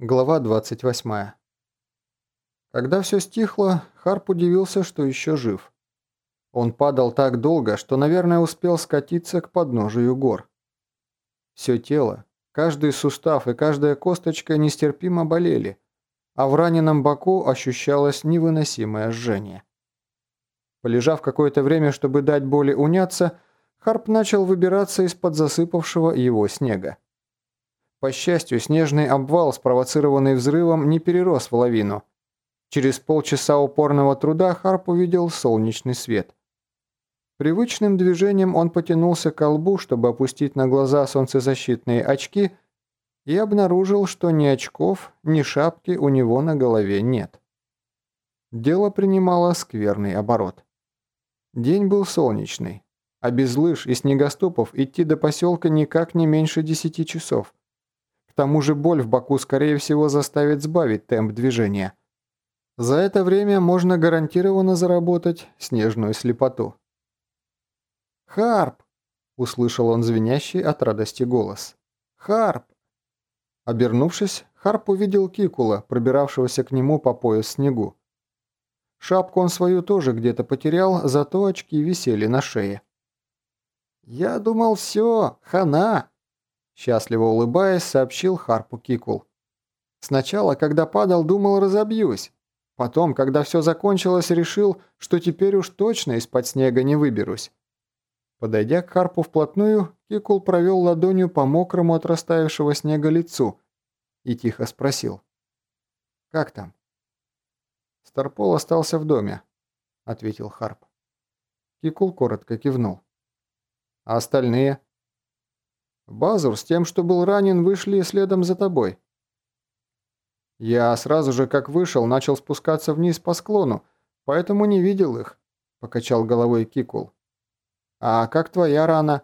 Глава 28. Когда все стихло, Харп удивился, что еще жив. Он падал так долго, что, наверное, успел скатиться к подножию гор. Все тело, каждый сустав и каждая косточка нестерпимо болели, а в раненом боку ощущалось невыносимое жжение. Полежав какое-то время, чтобы дать боли уняться, Харп начал выбираться из-под засыпавшего его снега. По счастью, снежный обвал, спровоцированный взрывом, не перерос в лавину. Через полчаса упорного труда Харп увидел солнечный свет. Привычным движением он потянулся к колбу, чтобы опустить на глаза солнцезащитные очки, и обнаружил, что ни очков, ни шапки у него на голове нет. Дело принимало скверный оборот. День был солнечный, а без лыж и снегоступов идти до поселка никак не меньше десяти часов тому же боль в боку, скорее всего, заставит сбавить темп движения. За это время можно гарантированно заработать снежную слепоту. «Харп!» – услышал он звенящий от радости голос. «Харп!» Обернувшись, Харп увидел Кикула, пробиравшегося к нему по пояс снегу. Шапку он свою тоже где-то потерял, зато очки висели на шее. «Я думал, все, хана!» Счастливо улыбаясь, сообщил Харпу Кикул. «Сначала, когда падал, думал, разобьюсь. Потом, когда все закончилось, решил, что теперь уж точно из-под снега не выберусь». Подойдя к Харпу вплотную, Кикул провел ладонью по мокрому от растаявшего снега лицу и тихо спросил. «Как там?» «Старпол остался в доме», — ответил Харп. Кикул коротко кивнул. «А остальные?» Базур с тем, что был ранен, вышли следом за тобой. Я сразу же, как вышел, начал спускаться вниз по склону, поэтому не видел их, покачал головой Кикул. А как твоя рана?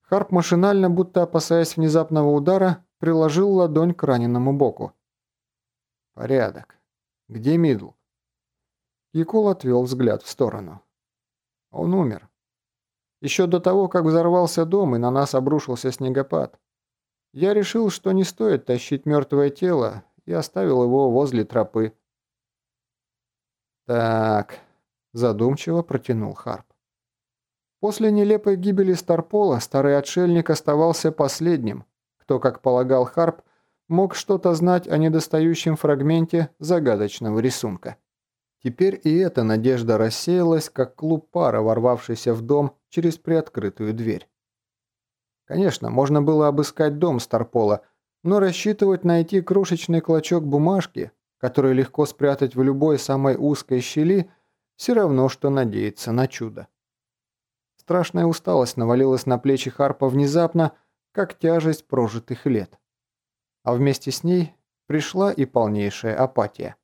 Харп машинально, будто опасаясь внезапного удара, приложил ладонь к раненому боку. Порядок. Где Мидл? Кикул отвел взгляд в сторону. Он умер. Еще до того, как взорвался дом и на нас обрушился снегопад. Я решил, что не стоит тащить мертвое тело, и оставил его возле тропы. «Так», – задумчиво протянул Харп. После нелепой гибели Старпола старый отшельник оставался последним, кто, как полагал Харп, мог что-то знать о недостающем фрагменте загадочного рисунка. Теперь и эта надежда рассеялась, как клуб пара, ворвавшийся в дом через приоткрытую дверь. Конечно, можно было обыскать дом Старпола, но рассчитывать найти крошечный клочок бумажки, который легко спрятать в любой самой узкой щели, все равно, что надеяться на чудо. Страшная усталость навалилась на плечи Харпа внезапно, как тяжесть прожитых лет. А вместе с ней пришла и полнейшая апатия.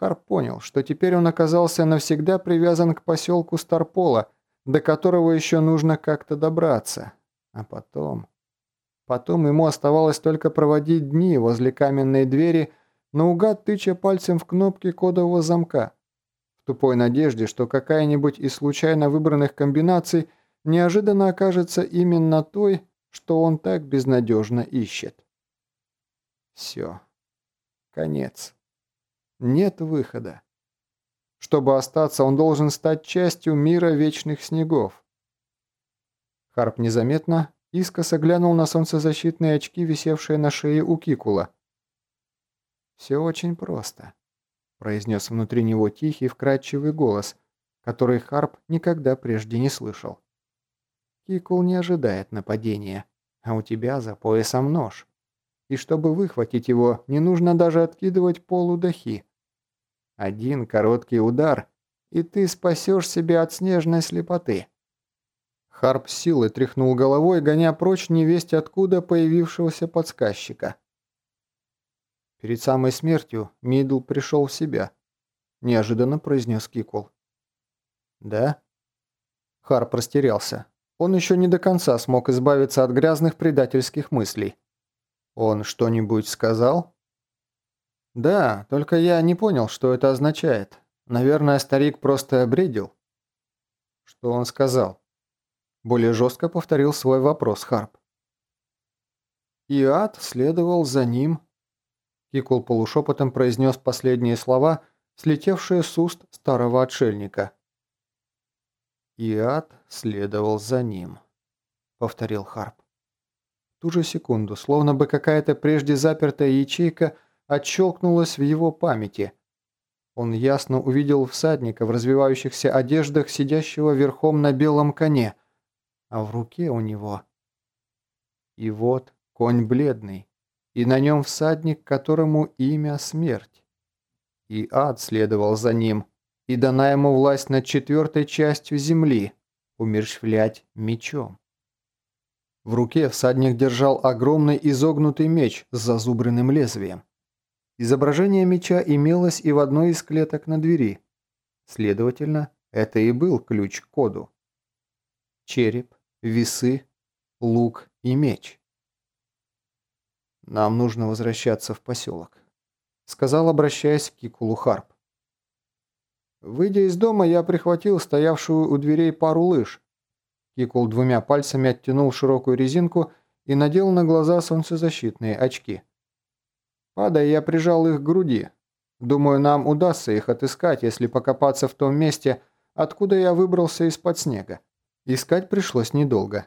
Харп понял, что теперь он оказался навсегда привязан к поселку Старпола, до которого еще нужно как-то добраться. А потом... Потом ему оставалось только проводить дни возле каменной двери, наугад тыча пальцем в кнопки кодового замка, в тупой надежде, что какая-нибудь из случайно выбранных комбинаций неожиданно окажется именно той, что он так безнадежно ищет. Все. Конец. Нет выхода. Чтобы остаться, он должен стать частью мира вечных снегов. Харп незаметно искоса глянул на солнцезащитные очки, висевшие на шее у Кикула. «Все очень просто», – произнес внутри него тихий, вкрадчивый голос, который Харп никогда прежде не слышал. «Кикул не ожидает нападения, а у тебя за поясом нож. И чтобы выхватить его, не нужно даже откидывать полу дахи. Один короткий удар, и ты спасешь себя от снежной слепоты. Харп силой тряхнул головой, гоня прочь невесть откуда появившегося подсказчика. Перед самой смертью Мидл пришел в себя. Неожиданно произнес Кикул. «Да?» Харп растерялся. Он еще не до конца смог избавиться от грязных предательских мыслей. «Он что-нибудь сказал?» «Да, только я не понял, что это означает. Наверное, старик просто бредил». «Что он сказал?» Более жестко повторил свой вопрос Харп. И ад следовал за ним, Кикул полушепотом произнес последние слова, слетевшие с уст старого отшельника. «И ад следовал за ним», — повторил Харп. В ту же секунду, словно бы какая-то прежде запертая ячейка отщелкнулась в его памяти. Он ясно увидел всадника в развивающихся одеждах, сидящего верхом на белом коне, а в руке у него... И вот конь бледный, и на нем всадник, которому имя смерть. И ад следовал за ним, и дана ему власть над четвертой частью земли – умерщвлять мечом. В руке всадник держал огромный изогнутый меч с зазубренным лезвием. Изображение меча имелось и в одной из клеток на двери. Следовательно, это и был ключ к коду. Череп, весы, лук и меч. «Нам нужно возвращаться в поселок», — сказал, обращаясь к Кикулу Харп. Выйдя из дома, я прихватил стоявшую у дверей пару лыж. Кикул двумя пальцами оттянул широкую резинку и надел на глаза солнцезащитные очки. Падая, я прижал их к груди. Думаю, нам удастся их отыскать, если покопаться в том месте, откуда я выбрался из-под снега. Искать пришлось недолго.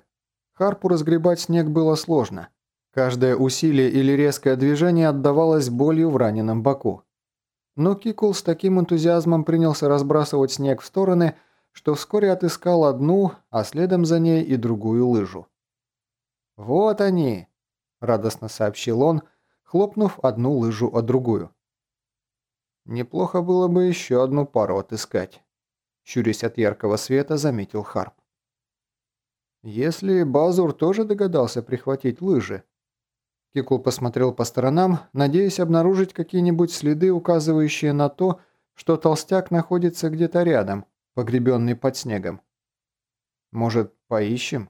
Харпу разгребать снег было сложно. Каждое усилие или резкое движение отдавалось болью в раненом боку. Но Кикул с таким энтузиазмом принялся разбрасывать снег в стороны, что вскоре отыскал одну, а следом за ней и другую лыжу. «Вот они!» – радостно сообщил он, хлопнув одну лыжу о другую. «Неплохо было бы еще одну пару отыскать», – щурясь от яркого света, заметил Харп. «Если Базур тоже догадался прихватить лыжи», Кикул посмотрел по сторонам, надеясь обнаружить какие-нибудь следы, указывающие на то, что толстяк находится где-то рядом, погребенный под снегом. «Может, поищем?»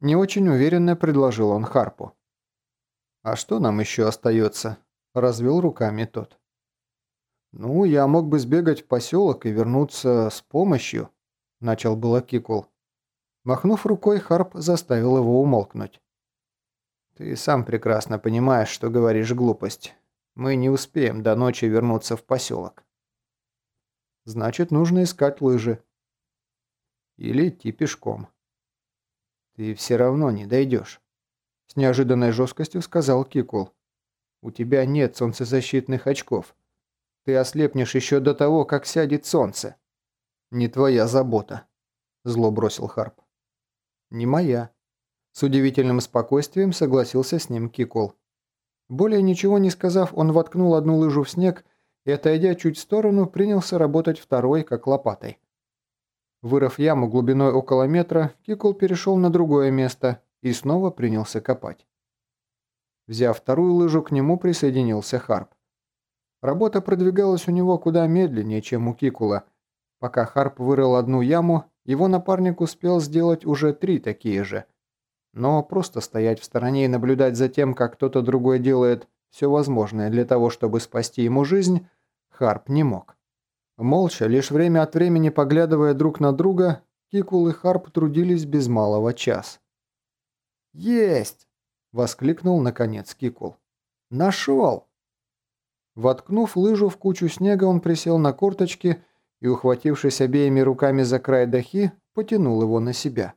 Не очень уверенно предложил он Харпу. «А что нам еще остается?» – развел руками тот. «Ну, я мог бы сбегать в поселок и вернуться с помощью», – начал было Кикул. Махнув рукой, Харп заставил его умолкнуть. «Ты сам прекрасно понимаешь, что говоришь глупость. Мы не успеем до ночи вернуться в поселок». «Значит, нужно искать лыжи». «Или идти пешком». «Ты все равно не дойдешь», — с неожиданной жесткостью сказал Кикул. «У тебя нет солнцезащитных очков. Ты ослепнешь еще до того, как сядет солнце». «Не твоя забота», — зло бросил Харп. «Не моя», с удивительным спокойствием согласился с ним Кикол. Более ничего не сказав, он воткнул одну лыжу в снег и, отойдя чуть в сторону, принялся работать второй, как лопатой. Вырыв яму глубиной около метра, Кикол перешел на другое место и снова принялся копать. Взяв вторую лыжу, к нему присоединился Харп. Работа продвигалась у него куда медленнее, чем у Кикула. Пока Харп вырыл одну яму, его напарник успел сделать уже три такие же – но просто стоять в стороне и наблюдать за тем, как кто-то другой делает все возможное для того, чтобы спасти ему жизнь, Харп не мог. Молча, лишь время от времени поглядывая друг на друга, Кикул и Харп трудились без малого час. «Есть!» – воскликнул наконец Кикул. «Нашел!» Воткнув лыжу в кучу снега, он присел на корточки и, ухватившись обеими руками за край дахи, потянул его на себя.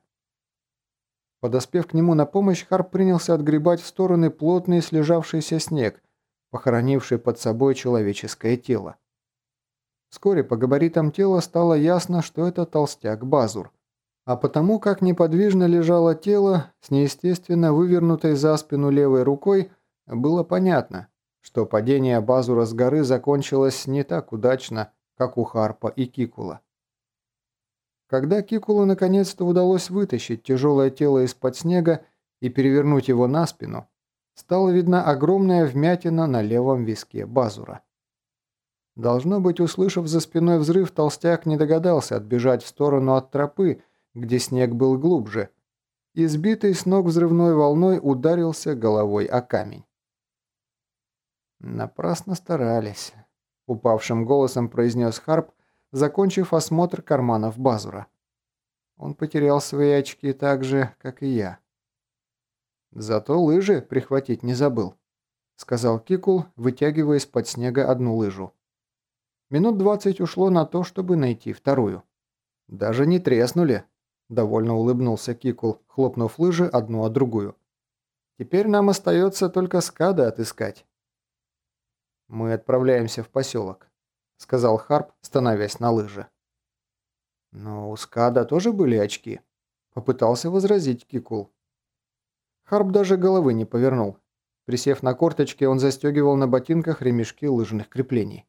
Подоспев к нему на помощь, Харп принялся отгребать в стороны плотный слежавшийся снег, похоронивший под собой человеческое тело. Вскоре по габаритам тела стало ясно, что это толстяк Базур. А потому, как неподвижно лежало тело с неестественно вывернутой за спину левой рукой, было понятно, что падение Базура с горы закончилось не так удачно, как у Харпа и Кикула. Когда Кикулу наконец-то удалось вытащить тяжелое тело из-под снега и перевернуть его на спину, стала видна огромная вмятина на левом виске Базура. Должно быть, услышав за спиной взрыв, толстяк не догадался отбежать в сторону от тропы, где снег был глубже, и сбитый с ног взрывной волной ударился головой о камень. «Напрасно старались», — упавшим голосом произнес Харп, закончив осмотр карманов Базура. Он потерял свои очки так же, как и я. Зато лыжи прихватить не забыл. сказал Кикул, вытягивая из-под снега одну лыжу. Минут двадцать ушло на то, чтобы найти вторую. «Даже не треснули», – довольно улыбнулся Кикул, хлопнув лыжи одну о другую. «Теперь нам остается только скада отыскать». «Мы отправляемся в поселок», – сказал Харп, становясь на лыжи. «Но у скада тоже были очки», – попытался возразить Кикул. Харп даже головы не повернул. Присев на корточки, он застегивал на ботинках ремешки лыжных креплений.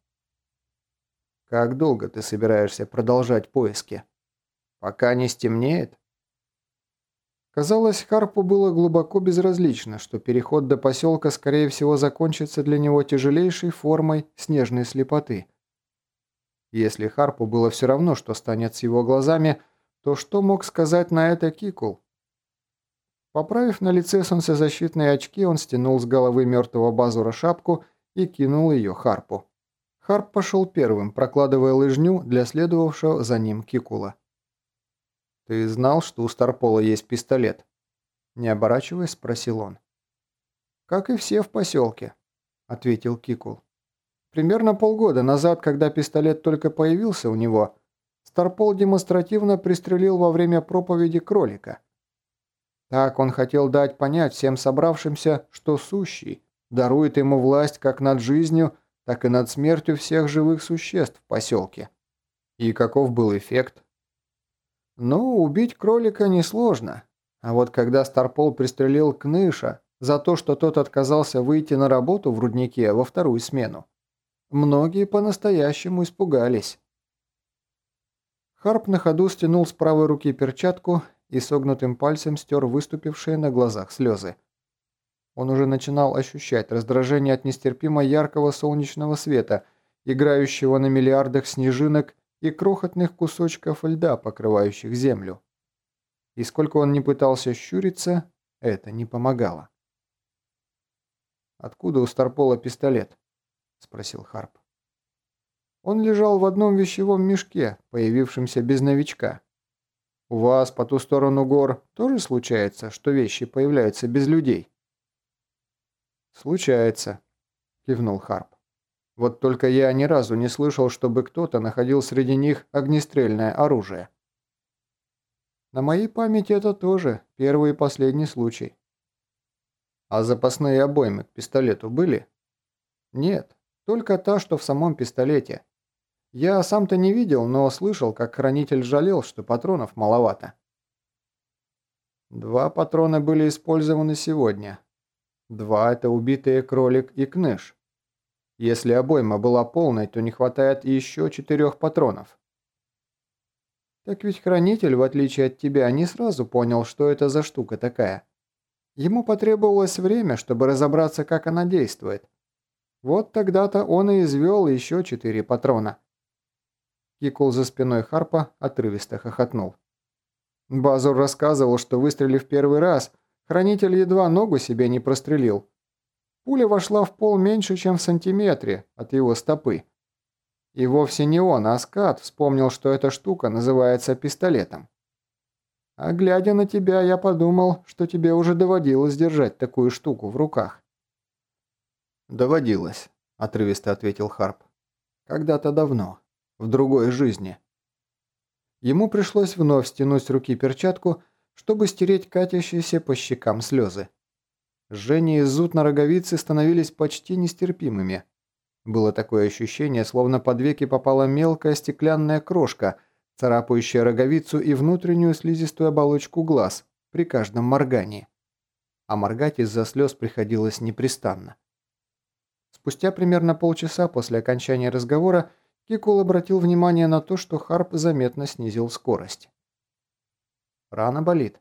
Как долго ты собираешься продолжать поиски? Пока не стемнеет? Казалось, Харпу было глубоко безразлично, что переход до поселка, скорее всего, закончится для него тяжелейшей формой снежной слепоты. Если Харпу было все равно, что станет с его глазами, то что мог сказать на это Кикул? Поправив на лице солнцезащитные очки, он стянул с головы мертвого Базура шапку и кинул ее Харпу. Харп пошел первым, прокладывая лыжню для следовавшего за ним Кикула. «Ты знал, что у Старпола есть пистолет?» Не оборачиваясь, спросил он. «Как и все в поселке», — ответил Кикул. «Примерно полгода назад, когда пистолет только появился у него, Старпол демонстративно пристрелил во время проповеди кролика. Так он хотел дать понять всем собравшимся, что сущий дарует ему власть как над жизнью, так и над смертью всех живых существ в поселке. И каков был эффект? Ну, убить кролика несложно. А вот когда Старпол пристрелил Кныша за то, что тот отказался выйти на работу в руднике во вторую смену, многие по-настоящему испугались. Харп на ходу стянул с правой руки перчатку и согнутым пальцем стер выступившие на глазах слезы. Он уже начинал ощущать раздражение от нестерпимо яркого солнечного света, играющего на миллиардах снежинок и крохотных кусочков льда, покрывающих землю. И сколько он не пытался щуриться, это не помогало. «Откуда у Старпола пистолет?» – спросил Харп. Он лежал в одном вещевом мешке, появившемся без новичка. У вас по ту сторону гор тоже случается, что вещи появляются без людей? «Случается», – кивнул Харп. «Вот только я ни разу не слышал, чтобы кто-то находил среди них огнестрельное оружие». «На моей памяти это тоже первый и последний случай». «А запасные обоймы к пистолету были?» «Нет, только та, что в самом пистолете. Я сам-то не видел, но слышал, как хранитель жалел, что патронов маловато». Два патрона были использованы сегодня, Два – это убитые кролик и кныш. Если обойма была полной, то не хватает еще четырех патронов. Так ведь хранитель, в отличие от тебя, не сразу понял, что это за штука такая. Ему потребовалось время, чтобы разобраться, как она действует. Вот тогда-то он и извел еще четыре патрона. Кикул за спиной Харпа отрывисто хохотнул. Базур рассказывал, что выстрелив первый раз – Хранитель едва ногу себе не прострелил. Пуля вошла в пол меньше, чем в сантиметре от его стопы. И вовсе не он, а скат вспомнил, что эта штука называется пистолетом. А глядя на тебя, я подумал, что тебе уже доводилось держать такую штуку в руках. «Доводилось», — отрывисто ответил Харп. «Когда-то давно, в другой жизни». Ему пришлось вновь стянуть с руки перчатку, чтобы стереть катящиеся по щекам слезы. Жжение и зуд на роговице становились почти нестерпимыми. Было такое ощущение, словно под веки попала мелкая стеклянная крошка, царапающая роговицу и внутреннюю слизистую оболочку глаз при каждом моргании. А моргать из-за слез приходилось непрестанно. Спустя примерно полчаса после окончания разговора Кикул обратил внимание на то, что Харп заметно снизил скорость. Рана болит?»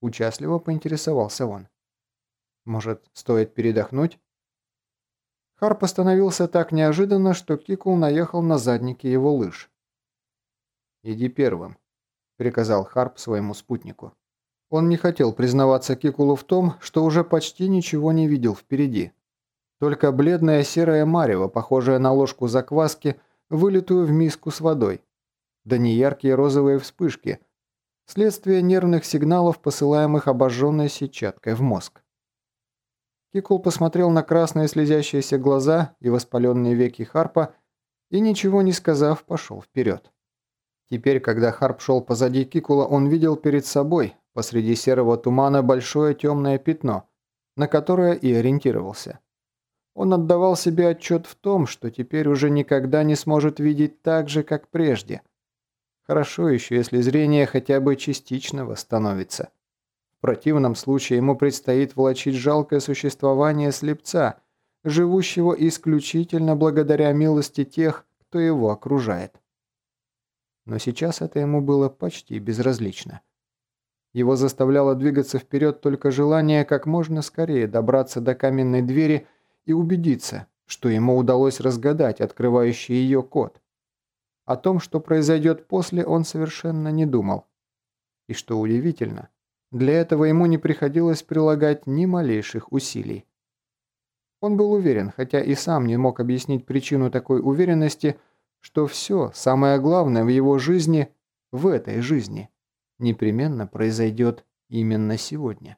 Участливо поинтересовался он. «Может, стоит передохнуть?» Харп остановился так неожиданно, что Кикул наехал на задники его лыж. «Иди первым», — приказал Харп своему спутнику. Он не хотел признаваться Кикулу в том, что уже почти ничего не видел впереди. Только бледная серая марево, похожая на ложку закваски, вылитую в миску с водой. Да неяркие розовые вспышки — Следствие нервных сигналов, посылаемых обожженной сетчаткой в мозг. Кикул посмотрел на красные слезящиеся глаза и воспаленные веки Харпа и, ничего не сказав, пошел вперед. Теперь, когда Харп шел позади Кикула, он видел перед собой, посреди серого тумана, большое темное пятно, на которое и ориентировался. Он отдавал себе отчет в том, что теперь уже никогда не сможет видеть так же, как прежде. Хорошо еще, если зрение хотя бы частично восстановится. В противном случае ему предстоит влачить жалкое существование слепца, живущего исключительно благодаря милости тех, кто его окружает. Но сейчас это ему было почти безразлично. Его заставляло двигаться вперед только желание как можно скорее добраться до каменной двери и убедиться, что ему удалось разгадать открывающий ее код. О том, что произойдет после, он совершенно не думал. И что удивительно, для этого ему не приходилось прилагать ни малейших усилий. Он был уверен, хотя и сам не мог объяснить причину такой уверенности, что все, самое главное в его жизни, в этой жизни, непременно произойдет именно сегодня.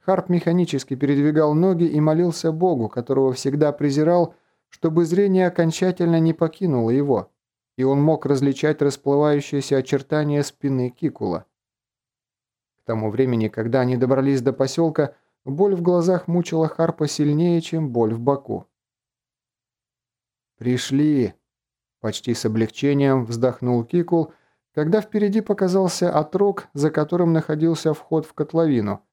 Харп механически передвигал ноги и молился Богу, которого всегда презирал, чтобы зрение окончательно не покинуло его, и он мог различать расплывающиеся очертания спины Кикула. К тому времени, когда они добрались до поселка, боль в глазах мучила Харпа сильнее, чем боль в боку. «Пришли!» – почти с облегчением вздохнул Кикул, когда впереди показался отрог, за которым находился вход в котловину –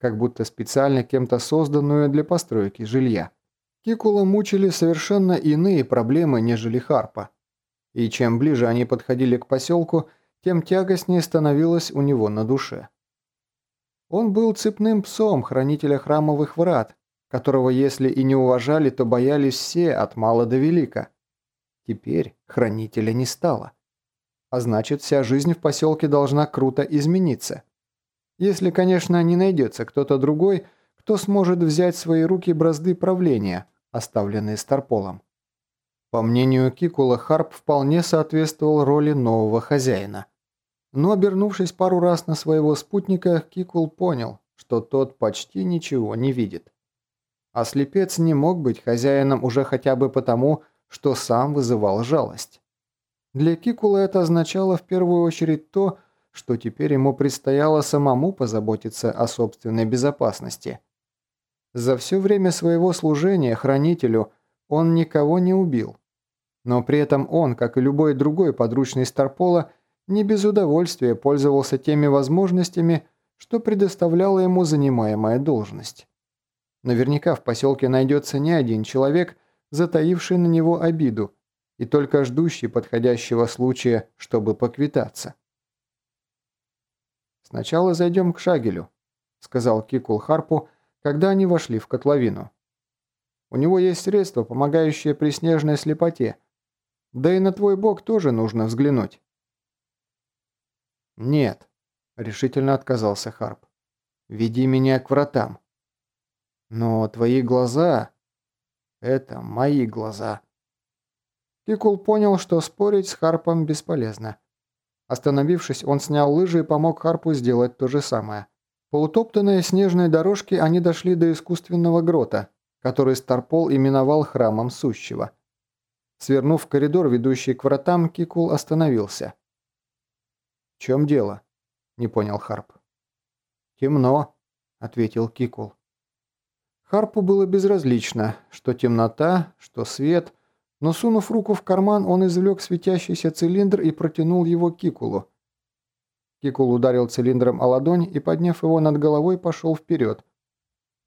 как будто специально кем-то созданную для постройки жилья. Кикула мучили совершенно иные проблемы, нежели Харпа. И чем ближе они подходили к поселку, тем тягостнее становилось у него на душе. Он был цепным псом хранителя храмовых врат, которого если и не уважали, то боялись все от мала до велика. Теперь хранителя не стало. А значит, вся жизнь в поселке должна круто измениться. Если, конечно, не найдется кто-то другой, кто сможет взять в свои руки бразды правления, оставленные Старполом. По мнению Кикула, Харп вполне соответствовал роли нового хозяина. Но, обернувшись пару раз на своего спутника, Кикул понял, что тот почти ничего не видит. А слепец не мог быть хозяином уже хотя бы потому, что сам вызывал жалость. Для Кикула это означало в первую очередь то, что теперь ему предстояло самому позаботиться о собственной безопасности. За все время своего служения хранителю он никого не убил. Но при этом он, как и любой другой подручный Старпола, не без удовольствия пользовался теми возможностями, что предоставляла ему занимаемая должность. Наверняка в поселке найдется не один человек, затаивший на него обиду, и только ждущий подходящего случая, чтобы поквитаться. «Сначала зайдем к Шагелю», — сказал Кикул Харпу, когда они вошли в котловину. «У него есть средства, помогающие при снежной слепоте. Да и на твой бок тоже нужно взглянуть». «Нет», — решительно отказался Харп. «Веди меня к вратам». «Но твои глаза...» «Это мои глаза». Кикул понял, что спорить с Харпом бесполезно. Остановившись, он снял лыжи и помог Харпу сделать то же самое. По утоптанной снежной дорожке они дошли до искусственного грота, который Старпол именовал храмом Сущего. Свернув коридор, ведущий к вратам, Кикул остановился. «В чем дело?» – не понял Харп. «Темно», – ответил Кикул. Харпу было безразлично, что темнота, что свет – но сунув руку в карман, он извлек светящийся цилиндр и протянул его Кикулу. Кикул ударил цилиндром о ладонь и, подняв его над головой, пошел вперед.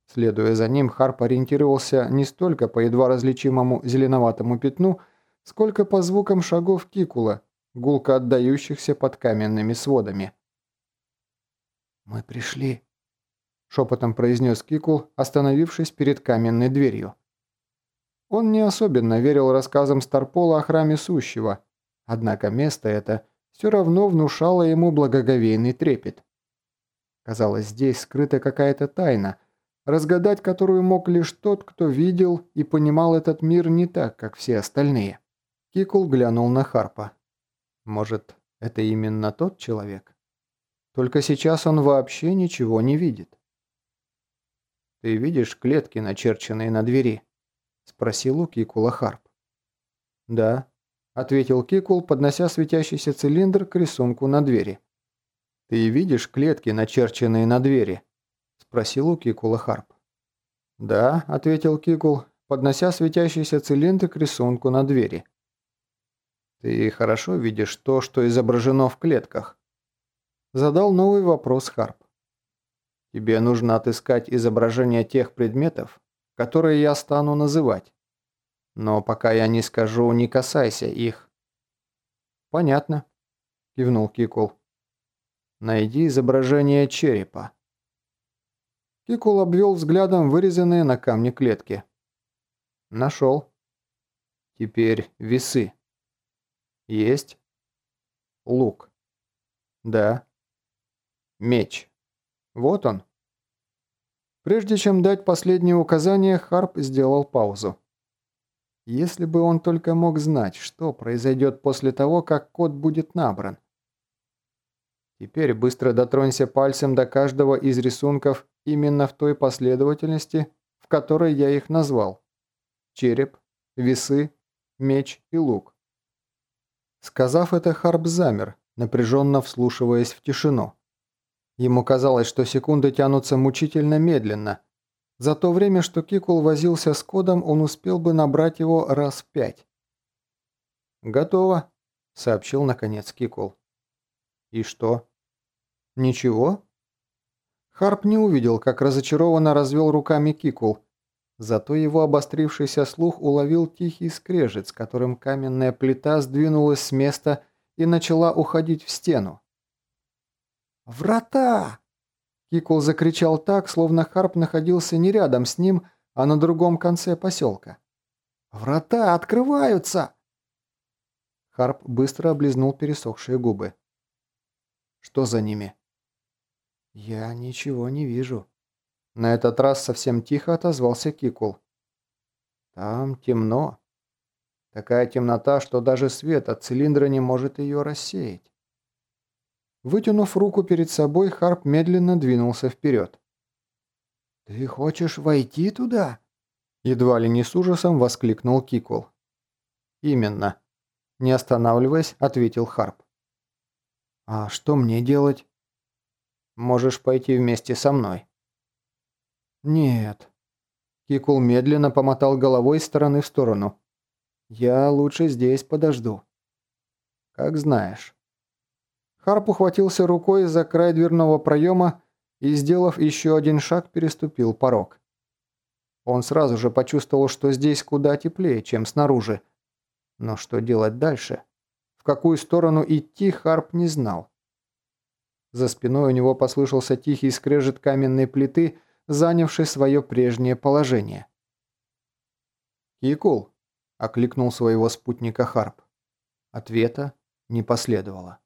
Следуя за ним, Харп ориентировался не столько по едва различимому зеленоватому пятну, сколько по звукам шагов Кикула, гулко отдающихся под каменными сводами. «Мы пришли», — шепотом произнес Кикул, остановившись перед каменной дверью. Он не особенно верил рассказам Старпола о храме Сущего, однако место это все равно внушало ему благоговейный трепет. Казалось, здесь скрыта какая-то тайна, разгадать которую мог лишь тот, кто видел и понимал этот мир не так, как все остальные. Кикул глянул на Харпа. Может, это именно тот человек? Только сейчас он вообще ничего не видит. «Ты видишь клетки, начерченные на двери?» – спросил у Кикула Харп. «Да», – ответил Кикул, поднося светящийся цилиндр к рисунку на двери. «Ты видишь клетки, начерченные на двери?» – спросил у Кикула Харп. «Да», – ответил Кикул, поднося светящийся цилиндр к рисунку на двери. «Ты хорошо видишь то, что изображено в клетках?» Задал новый вопрос Харп. «Тебе нужно отыскать изображение тех предметов, которые я стану называть. Но пока я не скажу, не касайся их». «Понятно», – кивнул Кикул. «Найди изображение черепа». Кикул обвел взглядом вырезанные на камне клетки. «Нашел». «Теперь весы». Есть. Лук. Да. Меч. Вот он. Прежде чем дать последнее указание, Харп сделал паузу. Если бы он только мог знать, что произойдет после того, как код будет набран. Теперь быстро дотронься пальцем до каждого из рисунков именно в той последовательности, в которой я их назвал. Череп, весы, меч и лук. Сказав это, Харп замер, напряженно вслушиваясь в тишину. Ему казалось, что секунды тянутся мучительно медленно. За то время, что Кикул возился с кодом, он успел бы набрать его раз пять. «Готово», — сообщил наконец Кикул. «И что?» «Ничего?» Харп не увидел, как разочарованно развел руками Кикул, Зато его обострившийся слух уловил тихий скрежет, с которым каменная плита сдвинулась с места и начала уходить в стену. «Врата!» Кикул закричал так, словно Харп находился не рядом с ним, а на другом конце поселка. «Врата открываются!» Харп быстро облизнул пересохшие губы. «Что за ними?» «Я ничего не вижу», на этот раз совсем тихо отозвался Кикул. «Там темно. Такая темнота, что даже свет от цилиндра не может ее рассеять». Вытянув руку перед собой, Харп медленно двинулся вперед. «Ты хочешь войти туда?» Едва ли не с ужасом воскликнул Кикул. «Именно», – не останавливаясь, ответил Харп. «А что мне делать?» «Можешь пойти вместе со мной». «Нет». Кикул медленно помотал головой из стороны в сторону. «Я лучше здесь подожду». «Как знаешь». Харп ухватился рукой за край дверного проема и, сделав еще один шаг, переступил порог. Он сразу же почувствовал, что здесь куда теплее, чем снаружи. Но что делать дальше? В какую сторону идти, Харп не знал. За спиной у него послышался тихий скрежет каменной плиты, занявший свое прежнее положение. «Кикул!» – окликнул своего спутника Харп. Ответа не последовало.